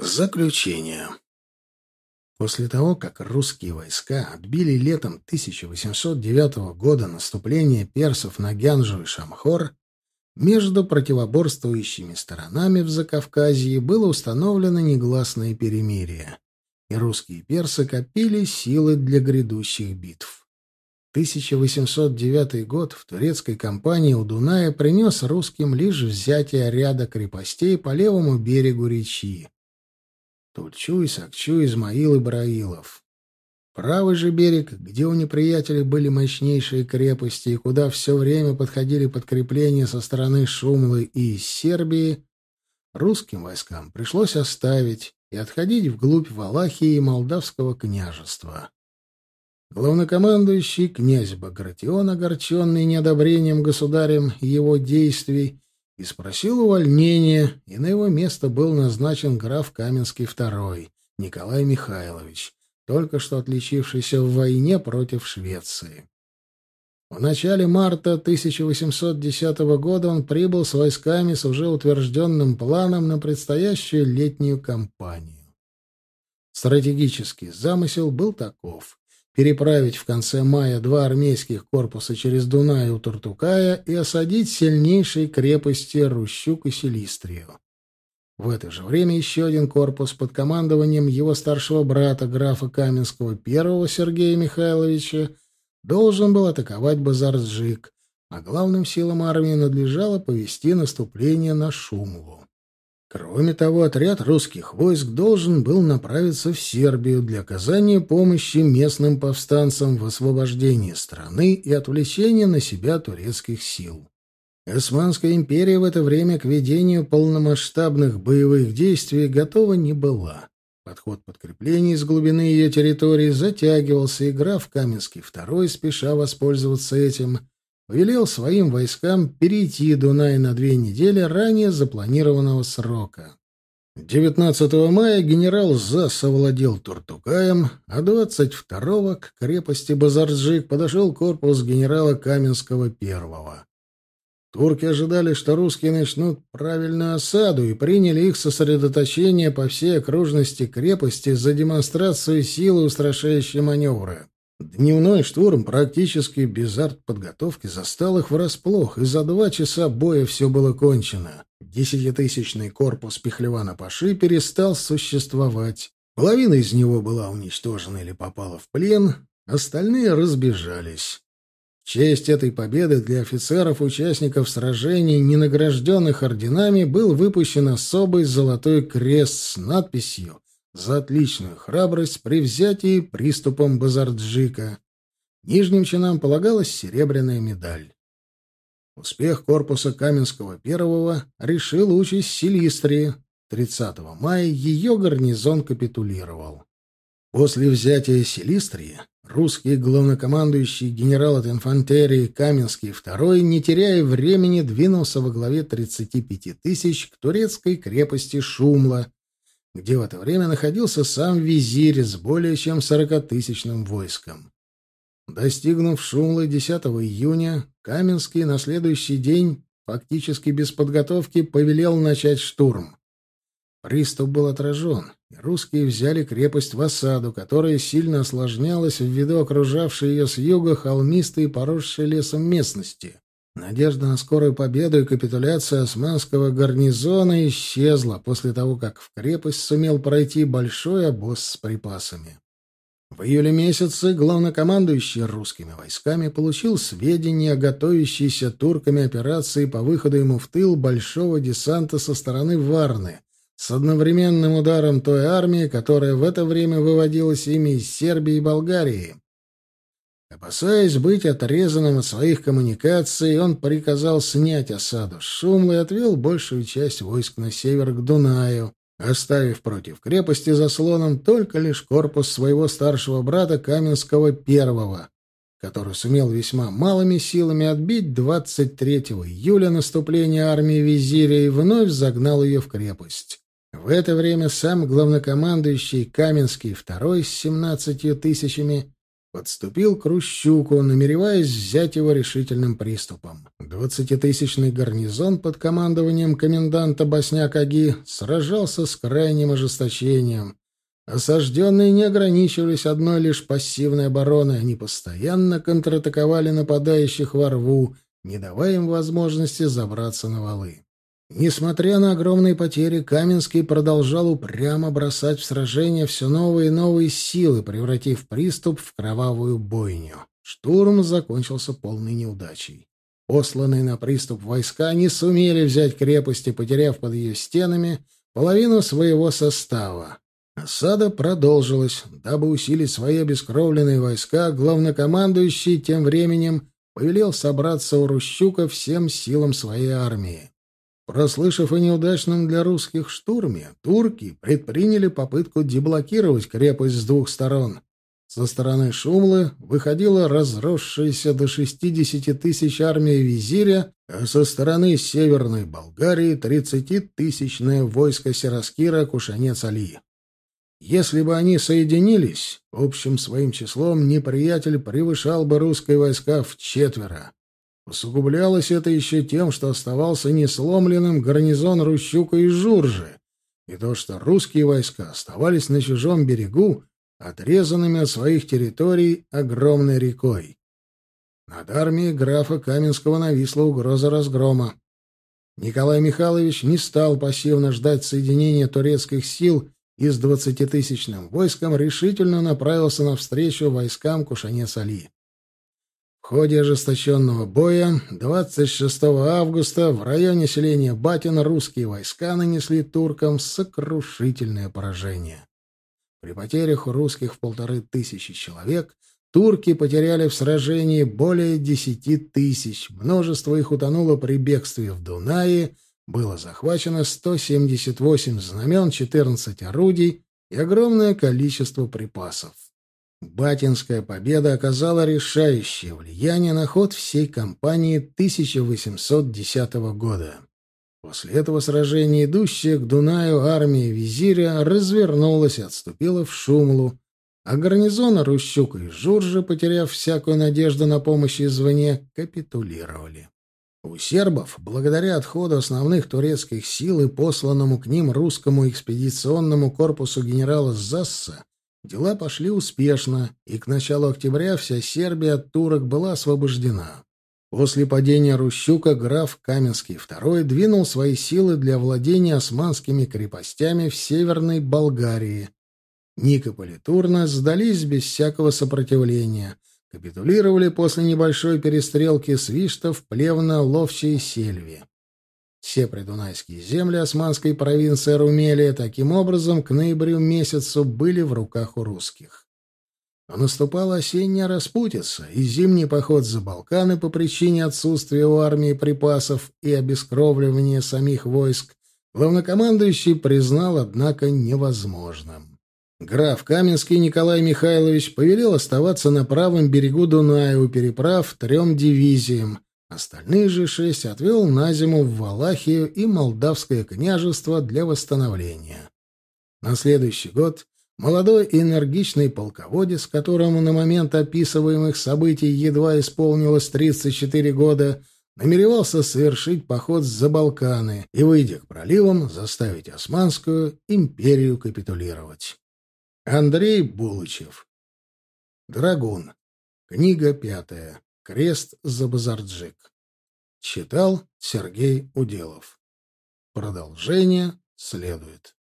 Заключение. После того, как русские войска отбили летом 1809 года наступление персов на Гянжу и Шамхор, между противоборствующими сторонами в Закавказье было установлено негласное перемирие, и русские персы копили силы для грядущих битв. 1809 год в турецкой кампании у Дуная принес русским лишь взятие ряда крепостей по левому берегу реки Тульчуй, Сакчу, Измаил и Браилов. Правый же берег, где у неприятелей были мощнейшие крепости и куда все время подходили подкрепления со стороны Шумлы и Сербии, русским войскам пришлось оставить и отходить вглубь Валахии и Молдавского княжества. Главнокомандующий князь Багратион, огорченный неодобрением государем его действий, и спросил увольнения, и на его место был назначен граф Каменский II, Николай Михайлович, только что отличившийся в войне против Швеции. В начале марта 1810 года он прибыл с войсками с уже утвержденным планом на предстоящую летнюю кампанию. Стратегический замысел был таков переправить в конце мая два армейских корпуса через Дунай у Туртукая и осадить сильнейшие крепости Рущук и Селистрию. В это же время еще один корпус под командованием его старшего брата, графа Каменского первого Сергея Михайловича, должен был атаковать Базарджик, а главным силам армии надлежало повести наступление на Шумлу. Кроме того, отряд русских войск должен был направиться в Сербию для оказания помощи местным повстанцам в освобождении страны и отвлечения на себя турецких сил. Османская империя в это время к ведению полномасштабных боевых действий готова не была. Подход подкреплений из глубины ее территории затягивался, и граф Каменский II, спеша воспользоваться этим, велел своим войскам перейти Дунай на две недели ранее запланированного срока. 19 мая генерал ЗАС овладел Туртукаем, а 22-го к крепости Базарджик подошел корпус генерала Каменского I. Турки ожидали, что русские начнут правильную осаду и приняли их сосредоточение по всей окружности крепости за демонстрацию силы устрашающей маневры. Дневной штурм практически без артподготовки застал их врасплох, и за два часа боя все было кончено. Десятитысячный корпус Пехлевана-Паши перестал существовать. Половина из него была уничтожена или попала в плен, остальные разбежались. В честь этой победы для офицеров-участников сражений, не награжденных орденами, был выпущен особый золотой крест с надписью за отличную храбрость при взятии приступом Базарджика. Нижним чинам полагалась серебряная медаль. Успех корпуса Каменского первого решил участь Силистрии. 30 мая ее гарнизон капитулировал. После взятия Силистрии русский главнокомандующий генерал от инфантерии Каменский II, не теряя времени, двинулся во главе 35 тысяч к турецкой крепости Шумла, где в это время находился сам визирь с более чем сорокатысячным войском. Достигнув Шумлы 10 июня, Каменский на следующий день, фактически без подготовки, повелел начать штурм. Приступ был отражен, и русские взяли крепость в осаду, которая сильно осложнялась ввиду окружавшей ее с юга холмистой и поросшей лесом местности. Надежда на скорую победу и капитуляцию османского гарнизона исчезла после того, как в крепость сумел пройти большой обоз с припасами. В июле месяце главнокомандующий русскими войсками получил сведения о готовящейся турками операции по выходу ему в тыл большого десанта со стороны Варны с одновременным ударом той армии, которая в это время выводилась ими из Сербии и Болгарии. Опасаясь быть отрезанным от своих коммуникаций, он приказал снять осаду с Шумлы и отвел большую часть войск на север к Дунаю, оставив против крепости заслоном только лишь корпус своего старшего брата Каменского I, который сумел весьма малыми силами отбить 23 июля наступление армии визиря и вновь загнал ее в крепость. В это время сам главнокомандующий Каменский II с 17 тысячами подступил к Рущуку, намереваясь взять его решительным приступом. Двадцатитысячный гарнизон под командованием коменданта Босняк-Аги сражался с крайним ожесточением. Осажденные не ограничивались одной лишь пассивной обороной, они постоянно контратаковали нападающих во рву, не давая им возможности забраться на валы. Несмотря на огромные потери, Каменский продолжал упрямо бросать в сражение все новые и новые силы, превратив приступ в кровавую бойню. Штурм закончился полной неудачей. Посланные на приступ войска не сумели взять крепости, потеряв под ее стенами половину своего состава. Осада продолжилась. Дабы усилить свои обескровленные войска, главнокомандующий тем временем повелел собраться у Рущука всем силам своей армии. Прослышав о неудачном для русских штурме, турки предприняли попытку деблокировать крепость с двух сторон. Со стороны Шумлы выходила разросшаяся до 60 тысяч армия визиря, а со стороны Северной Болгарии 30-тысячное войско Сераскира Кушанец-Али. Если бы они соединились, общим своим числом неприятель превышал бы русские войска в четверо. Усугублялось это еще тем, что оставался несломленным гарнизон Рущука и Журжи, и то, что русские войска оставались на чужом берегу, отрезанными от своих территорий огромной рекой. Над армией графа Каменского нависла угроза разгрома. Николай Михайлович не стал пассивно ждать соединения турецких сил и с двадцатитысячным войском решительно направился навстречу войскам Кушанец-Али. Ходе ожесточенного боя 26 августа в районе селения Батин русские войска нанесли туркам сокрушительное поражение. При потерях у русских в полторы тысячи человек турки потеряли в сражении более десяти тысяч, множество их утонуло при бегстве в Дунае, было захвачено 178 знамен, 14 орудий и огромное количество припасов. Батинская победа оказала решающее влияние на ход всей кампании 1810 года. После этого сражения идущая к Дунаю армия визиря развернулась и отступила в Шумлу, а гарнизоны Рущука и Журжа, потеряв всякую надежду на помощь извне, капитулировали. У сербов, благодаря отходу основных турецких сил и посланному к ним русскому экспедиционному корпусу генерала Засса, Дела пошли успешно, и к началу октября вся Сербия от турок была освобождена. После падения Рущука граф Каменский II двинул свои силы для владения османскими крепостями в Северной Болгарии. Никополь и Турна сдались без всякого сопротивления, капитулировали после небольшой перестрелки с Виштов, Плевна, Ловчей Сельви. Все придунайские земли османской провинции Румелия таким образом к ноябрю месяцу были в руках у русских. Но наступала осенняя распутица, и зимний поход за Балканы по причине отсутствия у армии припасов и обескровливания самих войск главнокомандующий признал, однако, невозможным. Граф Каменский Николай Михайлович повелел оставаться на правом берегу Дуная у переправ трем дивизиям, Остальные же шесть отвел на зиму в Валахию и Молдавское княжество для восстановления. На следующий год молодой и энергичный полководец, которому на момент описываемых событий едва исполнилось 34 года, намеревался совершить поход за Балканы и, выйдя к проливам, заставить Османскую империю капитулировать. Андрей Булычев. Драгун. Книга пятая. Крест за Базарджик. Читал Сергей Уделов. Продолжение следует.